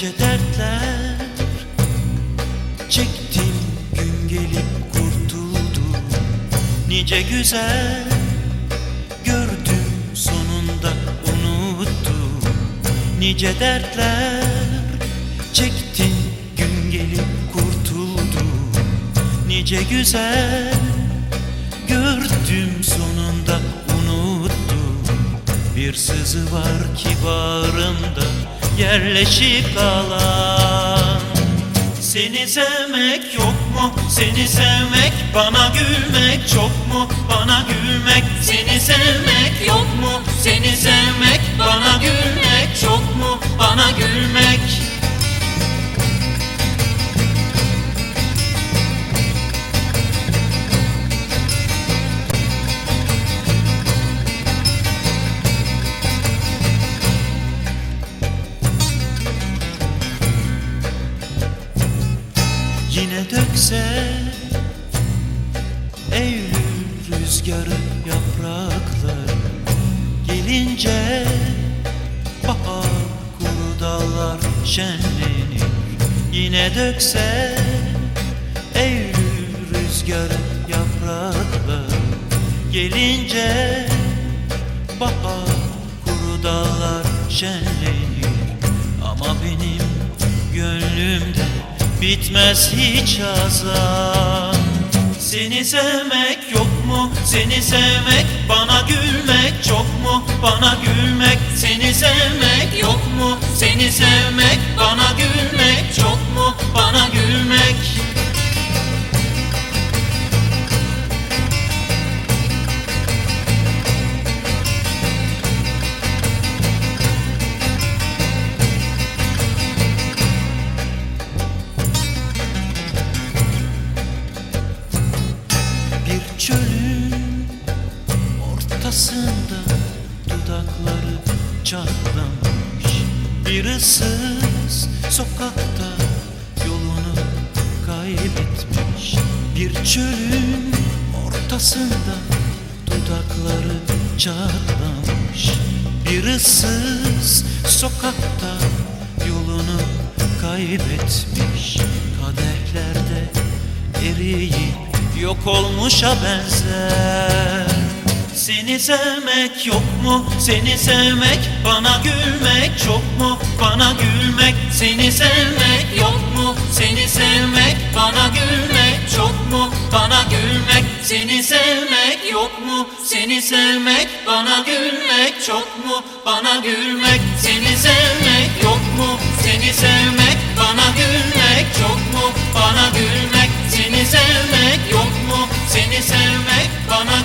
nice dertler Nice güzel gördüm sonunda unuttum. Nice dertler çektim gün gelip kurtuldu. Nice güzel gördüm sonunda unuttum. Bir sızı var ki bağrımda yerleşik alan Seni sevmek yok mu? Seni sevmek bana gülmek çok mu? Bana gülmek Seni sevmek yok mu? Seni sevmek bana gülmek çok mu? Bana gülmek Dökse Eylül rüzgarı yapraklar Gelince bahar kuru dallar şenlenir. Yine dökse Eylül rüzgarı yapraklar Gelince bahar kuru dallar şenlenir. Ama benim gönlümde bitmez hiç azan Seni sevmek yok mu? Seni sevmek bana gülmek çok mu? Bana gülmek Seni sevmek yok mu? Seni sevmek bana gülmek çok mu? Bana gülmek çatlamış Bir ıssız sokakta yolunu kaybetmiş Bir çölün ortasında dudakları çatlamış Bir ıssız sokakta yolunu kaybetmiş. Kadehlerde eriyip yok olmuşa benzer Seni sevmek yok mu? Seni sevmek bana gülmek çok mu? Bana gülmek Seni sevmek yok mu? Seni sevmek bana gülmek çok mu? Bana gülmek Seni sevmek yok mu? Seni sevmek bana gülmek çok mu? Bana gülmek Seni sevmek yok mu? Seni sevmek bana gülmek çok mu? Bana gülmek Seni sevmek yok mu? Seni sevmek bana